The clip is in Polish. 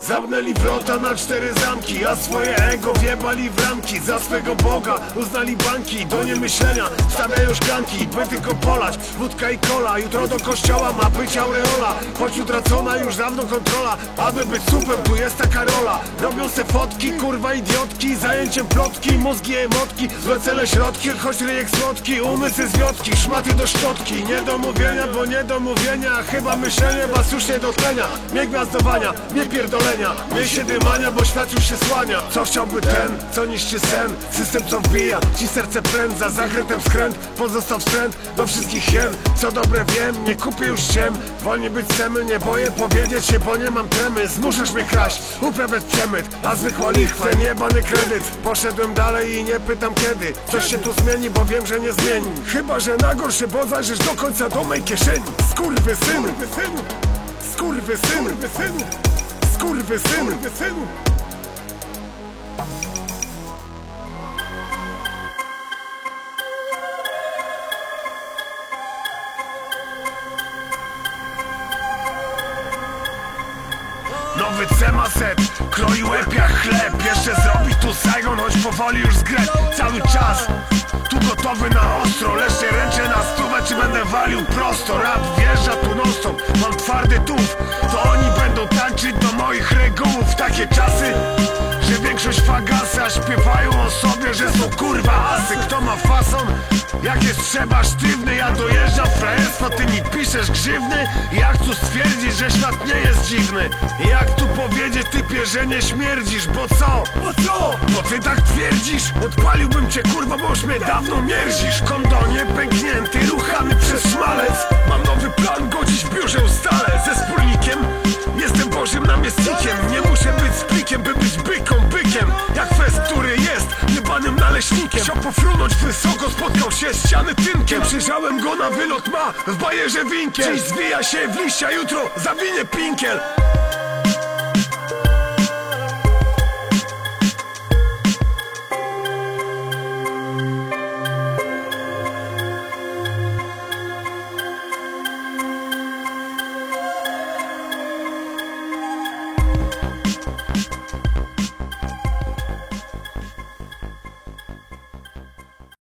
Zamknęli wrota na cztery zamki A swoje ego wjebali w ramki. Za swego Boga uznali banki Do niemyślenia stawiają szklanki By tylko polać, wódka i kola Jutro do kościoła ma być aureola. Choć utracona już dawno kontrola Aby być super, tu jest taka rola. Robią se fotki, kurwa idiotki Zajęciem plotki, mózgi emotki. Złe cele środki, choć ryjek słodki Umysły zwiotki, szmaty do szczotki. Niedomówienia, bo niedomówienia Chyba myślenie was już nie dotlenia. Nie gwiazdowania, nie pierdolenia Nie się dymania, bo świat już się słania. Co chciałby ten, co niszczy sen? System co wbija, ci serce prędza. Zakrętem skręt, pozostał wstręt Do wszystkich hien, co dobre wiem Nie kupię już ciem, wolniej być chcemy Nie boję powiedzieć się, bo nie mam tremy. Zmuszasz mnie kraść, uprawiać przemyt A zwykła lichwa, niebany kredyt. Poszedłem dalej i nie pytam kiedy. Coś się tu zmieni, bo wiem, że nie zmieni. Chyba, że na gorsze, bo zajrzysz do końca do mej kieszeni. Skurwy synu Skurwy synu Skurwy synu Nowy cemaset, kroi łeb jak chleb. Jeszcze zrobi tu Saigon, choć powoli już zgreb Cały czas, tu gotowy na ostro. Leszcze ręczę na stówę, czy będę walił prosto. Rap wjeżdża tu non mam twardy tuf To oni będą tańczyć do moich regułów Takie czasy, że większość fagasa Śpiewają o sobie, że są kurwa asy Kto ma fason? Jak jest trzeba sztywny, ja dojeżdżam frajerstwo, ty mi piszesz grzywny Jak tu stwierdzić, że świat nie jest dziwny? Jak tu powiedzieć typie, że nie śmierdzisz, bo co? Bo co? Bo ty tak twierdzisz? Odpaliłbym cię kurwa, bo już mnie dawno mierzisz Kondonie pęknięty, ruchany przez szmalec Mam nowy plan, godzić Chciał pofrunąć wysoko, spotkał się z ściany tynkiem. Przyjrzałem go na wylot, ma w bajerze winkiel. Dziś zwija się w liścia, jutro zawinie pinkiel